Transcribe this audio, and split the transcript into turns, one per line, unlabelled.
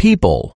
people.